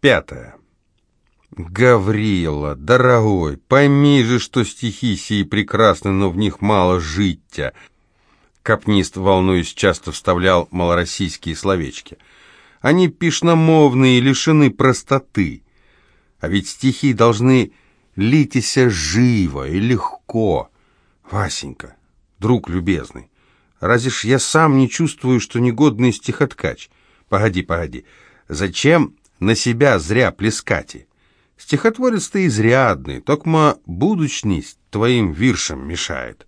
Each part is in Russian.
Пятое. Гаврила, дорогой, пойми же, что стихи сии прекрасны, но в них мало життя. Капнист, волнуясь, часто вставлял малороссийские словечки. Они пишномовные, лишены простоты. А ведь стихи должны литися живо и легко. Васенька, друг любезный, разве ж я сам не чувствую, что негодный стихоткач? Погоди, погоди, зачем на себя зря плескати? Стихотворец ты изрядный, токма будущность твоим виршам мешает.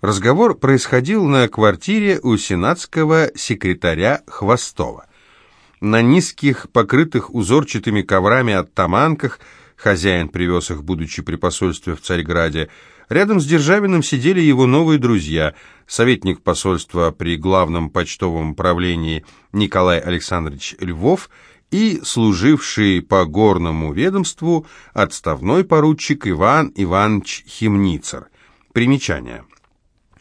Разговор происходил на квартире у сенатского секретаря Хвостова. На низких, покрытых узорчатыми коврами оттаманках, хозяин привез их, будучи при посольстве в Царьграде, рядом с Державиным сидели его новые друзья, советник посольства при главном почтовом управлении Николай Александрович Львов и служивший по горному ведомству отставной поручик Иван Иванович Химницер. Примечание.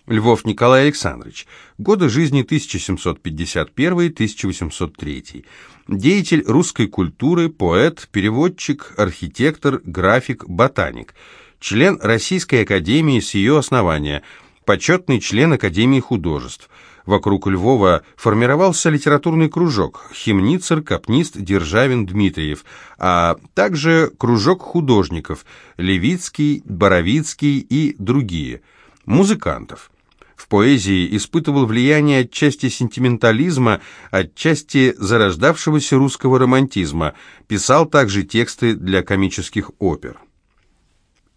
Львов Николай Александрович. Годы жизни 1751-1803. Деятель русской культуры, поэт, переводчик, архитектор, график, ботаник. Член Российской академии с ее основания. Почетный член Академии художеств. Вокруг Львова формировался литературный кружок «Химницер», «Капнист», «Державин», «Дмитриев», а также кружок художников «Левицкий», «Боровицкий» и другие, музыкантов. В поэзии испытывал влияние отчасти сентиментализма, отчасти зарождавшегося русского романтизма, писал также тексты для комических опер.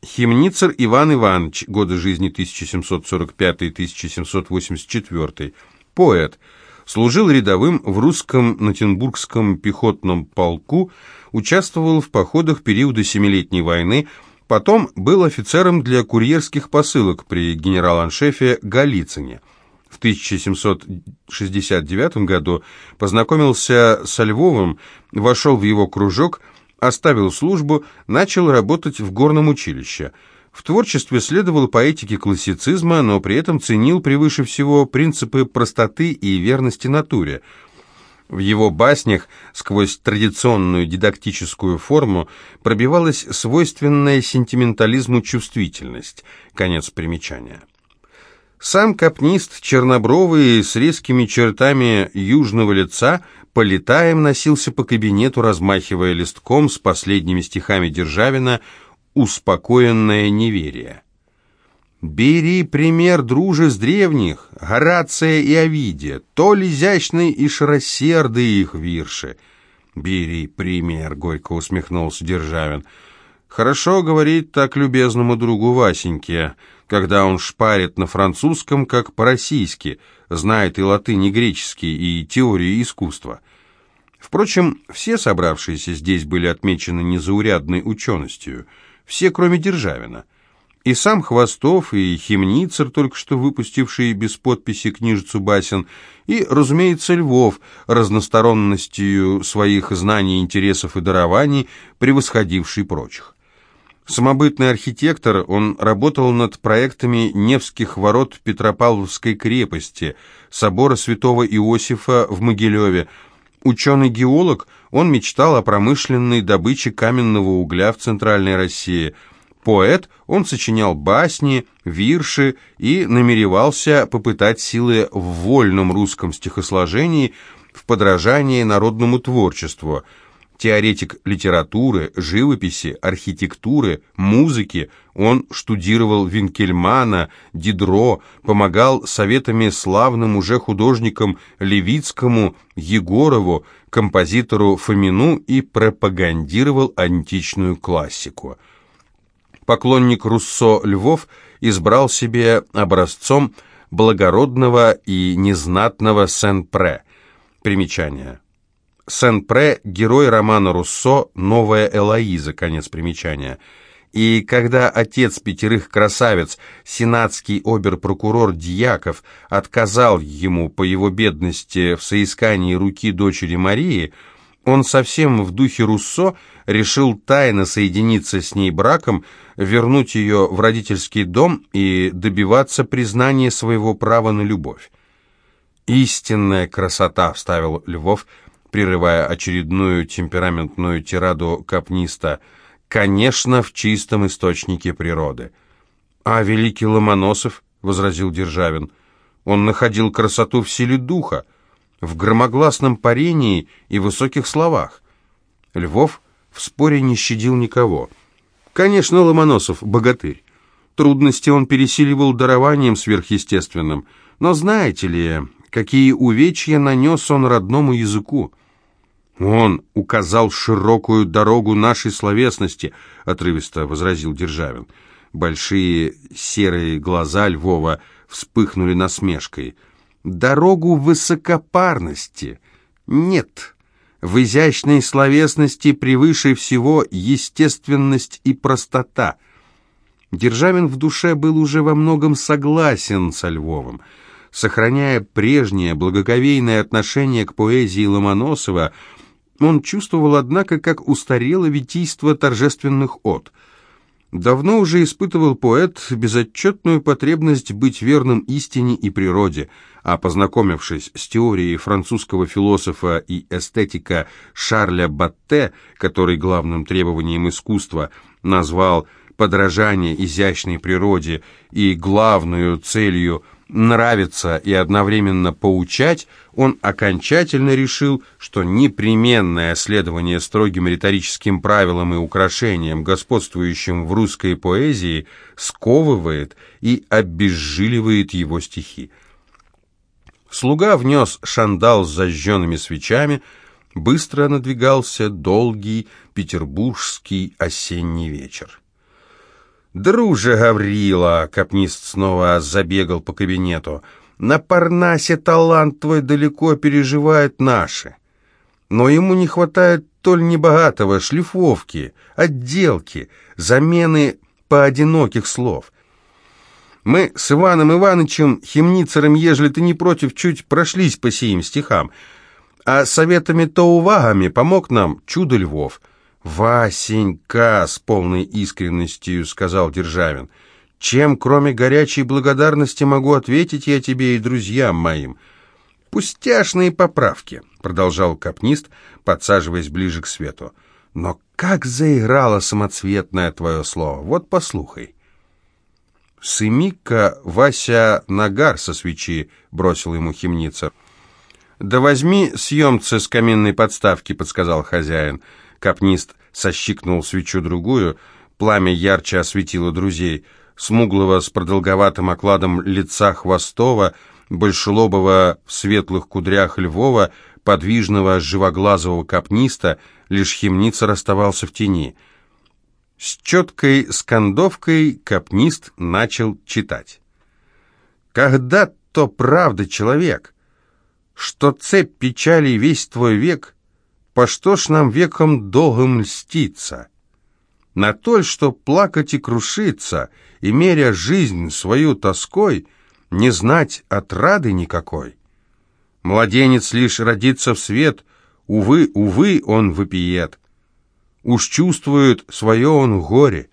Химницер Иван Иванович, годы жизни 1745-1784, поэт, служил рядовым в русском Натенбургском пехотном полку, участвовал в походах периода Семилетней войны, потом был офицером для курьерских посылок при генерал-аншефе Голицыне. В 1769 году познакомился со Львовым, вошел в его кружок – Оставил службу, начал работать в горном училище. В творчестве следовал поэтике классицизма, но при этом ценил превыше всего принципы простоты и верности натуре. В его баснях сквозь традиционную дидактическую форму пробивалась свойственная сентиментализму чувствительность. Конец примечания. Сам капнист, чернобровый, с резкими чертами южного лица, полетаем носился по кабинету, размахивая листком с последними стихами Державина «Успокоенное неверие». «Бери пример, друже, с древних, Горация и Овидия, то изящный и широсерды их вирши». «Бери пример», — горько усмехнулся Державин. «Хорошо говорить так любезному другу Васеньке» когда он шпарит на французском, как по-российски, знает и латынь, и греческий, и теорию искусства. Впрочем, все собравшиеся здесь были отмечены незаурядной ученостью, все, кроме Державина. И сам Хвостов, и Химницер, только что выпустивший без подписи книжицу басен, и, разумеется, Львов, разносторонностью своих знаний, интересов и дарований, превосходивший прочих. Самобытный архитектор, он работал над проектами Невских ворот Петропавловской крепости, собора святого Иосифа в Могилеве. Ученый-геолог, он мечтал о промышленной добыче каменного угля в Центральной России. Поэт, он сочинял басни, вирши и намеревался попытать силы в вольном русском стихосложении в подражании народному творчеству – теоретик литературы, живописи, архитектуры, музыки. Он штудировал Винкельмана, Дидро, помогал советами славным уже художникам Левицкому, Егорову, композитору Фомину и пропагандировал античную классику. Поклонник Руссо Львов избрал себе образцом благородного и незнатного Сен-Пре. Примечание. Сен-Пре – герой романа Руссо «Новая Элоиза», конец примечания. И когда отец пятерых красавиц, сенатский обер-прокурор Дьяков, отказал ему по его бедности в соискании руки дочери Марии, он совсем в духе Руссо решил тайно соединиться с ней браком, вернуть ее в родительский дом и добиваться признания своего права на любовь. «Истинная красота», — вставил Львов, — прерывая очередную темпераментную тираду капниста, «конечно, в чистом источнике природы». «А великий Ломоносов?» — возразил Державин. «Он находил красоту в силе духа, в громогласном парении и высоких словах». Львов в споре не щадил никого. «Конечно, Ломоносов — богатырь. Трудности он пересиливал дарованием сверхъестественным. Но знаете ли, какие увечья нанес он родному языку?» «Он указал широкую дорогу нашей словесности», — отрывисто возразил Державин. Большие серые глаза Львова вспыхнули насмешкой. «Дорогу высокопарности? Нет. В изящной словесности превыше всего естественность и простота». Державин в душе был уже во многом согласен со Львовым. Сохраняя прежнее благоговейное отношение к поэзии Ломоносова, он чувствовал, однако, как устарело витийство торжественных от. Давно уже испытывал поэт безотчетную потребность быть верным истине и природе, а познакомившись с теорией французского философа и эстетика Шарля Батте, который главным требованием искусства назвал подражание изящной природе и главную целью – нравиться и одновременно поучать, он окончательно решил, что непременное следование строгим риторическим правилам и украшениям, господствующим в русской поэзии, сковывает и обезжиливает его стихи. Слуга внес шандал с зажженными свечами, быстро надвигался долгий петербургский осенний вечер. «Друже Гаврила!» — капнист снова забегал по кабинету. «На Парнасе талант твой далеко переживает наши. Но ему не хватает толь небогатого шлифовки, отделки, замены поодиноких слов». Мы с Иваном Ивановичем, химницером, ежели ты не против, чуть прошлись по сим стихам, а советами-то увагами помог нам чудо Львов. «Васенька!» — с полной искренностью сказал Державин. «Чем, кроме горячей благодарности, могу ответить я тебе и друзьям моим?» «Пустяшные поправки», — продолжал капнист, подсаживаясь ближе к свету. «Но как заиграло самоцветное твое слово! Вот послухай!» «Сыми-ка, Вася, нагар со свечи», — бросил ему химница. «Да возьми съемцы с каминной подставки», — подсказал хозяин. Капнист сощикнул свечу другую, пламя ярче осветило друзей. Смуглого с продолговатым окладом лица Хвостова, большелобого в светлых кудрях Львова, подвижного живоглазого капниста, лишь химница расставался в тени. С четкой скандовкой капнист начал читать. «Когда то правда человек, что цепь печали весь твой век — по что ж нам веком долгом льститься? На то, что плакать и крушиться, и меря жизнь свою тоской, не знать отрады никакой. Младенец лишь родится в свет, увы, увы, он выпиет. Уж чувствует свое он горе,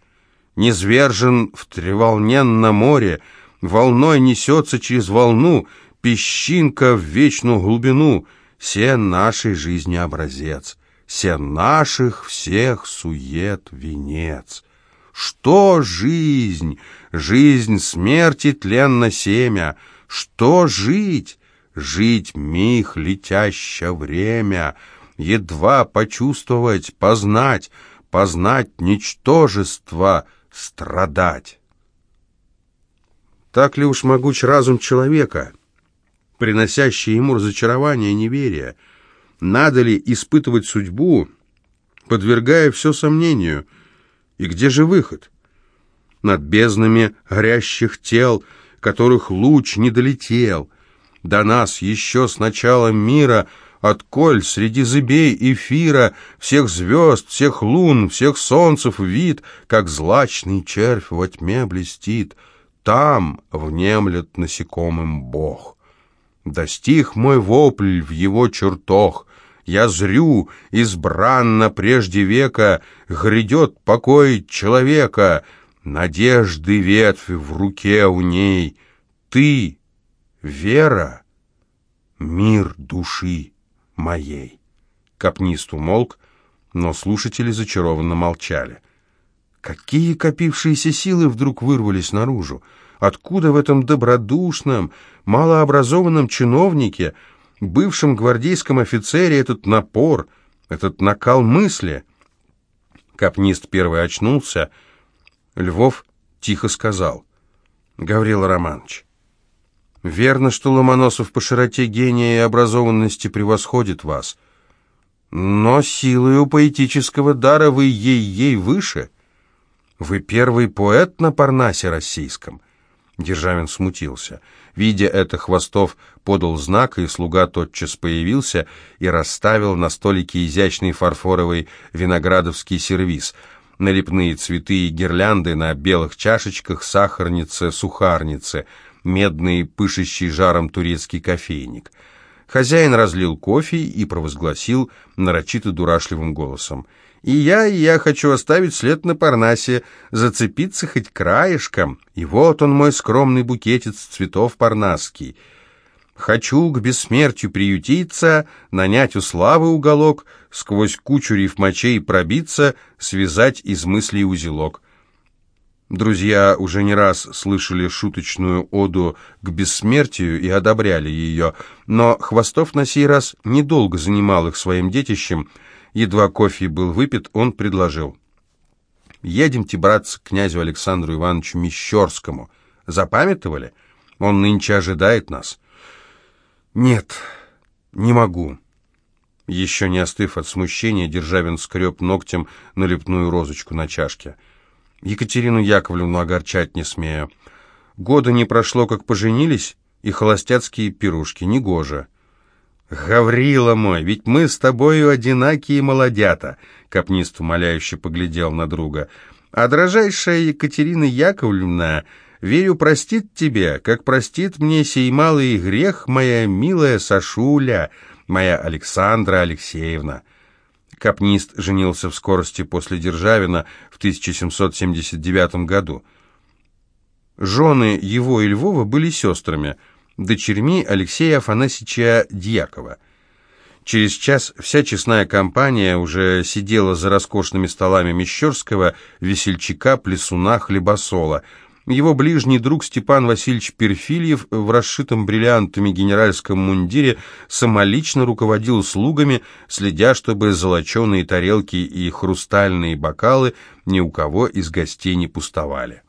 низвержен в треволненном море, волной несется через волну, песчинка в вечную глубину — се нашей жизни образец, се наших всех сует венец. Что жизнь? Жизнь смерти тленно семя. Что жить? Жить миг летяще время. Едва почувствовать, познать, познать ничтожество, страдать. Так ли уж могуч разум человека? Приносящие ему разочарование и неверие. Надо ли испытывать судьбу, подвергая все сомнению? И где же выход? Над безднами горящих тел, которых луч не долетел. До нас еще с начала мира, отколь среди зыбей эфира, всех звезд, всех лун, всех солнцев вид, как злачный червь во тьме блестит. Там внемлет насекомым Бог. Достиг мой вопль в его чертог. Я зрю, избранно прежде века, Грядет покой человека, Надежды ветвь в руке у ней. Ты, вера, мир души моей. Капнист умолк, но слушатели зачарованно молчали. Какие копившиеся силы вдруг вырвались наружу? Откуда в этом добродушном, малообразованном чиновнике, бывшем гвардейском офицере этот напор, этот накал мысли? Капнист первый очнулся. Львов тихо сказал. «Гаврил Романович, верно, что Ломоносов по широте гения и образованности превосходит вас, но силою поэтического дара вы ей-ей выше. Вы первый поэт на Парнасе российском». Державин смутился. Видя это, Хвостов подал знак, и слуга тотчас появился и расставил на столике изящный фарфоровый виноградовский сервиз, налепные цветы и гирлянды на белых чашечках, сахарнице, сухарнице, медный, пышущий жаром турецкий кофейник. Хозяин разлил кофе и провозгласил нарочито дурашливым голосом — и я, и я хочу оставить след на Парнасе, зацепиться хоть краешком. И вот он, мой скромный букетец цветов парнасский. Хочу к бессмертию приютиться, нанять у славы уголок, сквозь кучу рифмачей пробиться, связать из мыслей узелок. Друзья уже не раз слышали шуточную оду к бессмертию и одобряли ее, но Хвостов на сей раз недолго занимал их своим детищем, Едва кофе был выпит, он предложил. «Едемте, братцы, к князю Александру Ивановичу Мещерскому. Запамятовали? Он нынче ожидает нас». «Нет, не могу». Еще не остыв от смущения, Державин скреб ногтем налепную розочку на чашке. Екатерину Яковлевну огорчать не смею. Года не прошло, как поженились, и холостяцкие пирушки, негоже. «Гаврила мой, ведь мы с тобою одинакие молодята», — Капнист умоляюще поглядел на друга. «А дрожайшая Екатерина Яковлевна, верю, простит тебе, как простит мне сей малый грех моя милая Сашуля, моя Александра Алексеевна». Капнист женился в скорости после Державина в 1779 году. Жены его и Львова были сестрами — дочерьми Алексея Афанасьевича Дьякова. Через час вся честная компания уже сидела за роскошными столами Мещерского, весельчака, плесуна, хлебосола. Его ближний друг Степан Васильевич Перфильев в расшитом бриллиантами генеральском мундире самолично руководил слугами, следя, чтобы золоченые тарелки и хрустальные бокалы ни у кого из гостей не пустовали.